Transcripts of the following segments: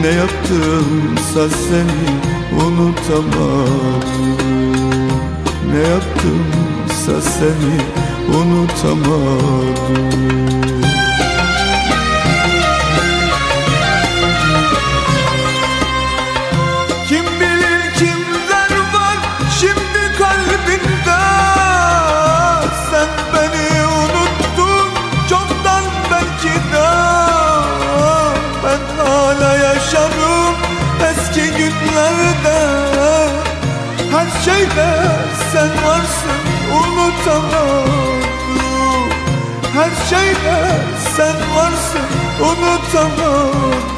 Ne yaptımsa seni unutamadım Ne yaptımsa seni unutamadım günlerde Her şeyde sen varsın unutamadım Her şeyde sen varsın unutamadım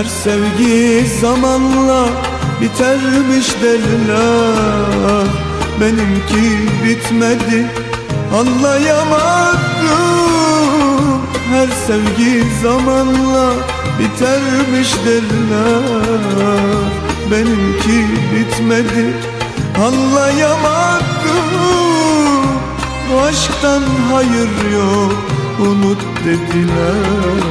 Her sevgi zamanla bitermiş derler. Benimki bitmedi anlayamadım. Her sevgi zamanla bitermiş derler. Benimki bitmedi anlayamadım. Bu aşktan hayır yok unut dediler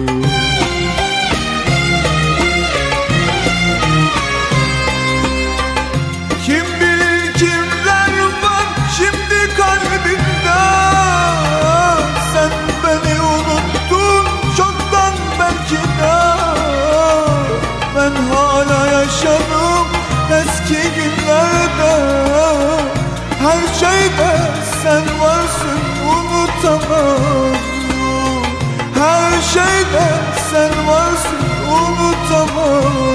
Her şeyde sen varsın unutamam. Her şeyde sen varsın unutamam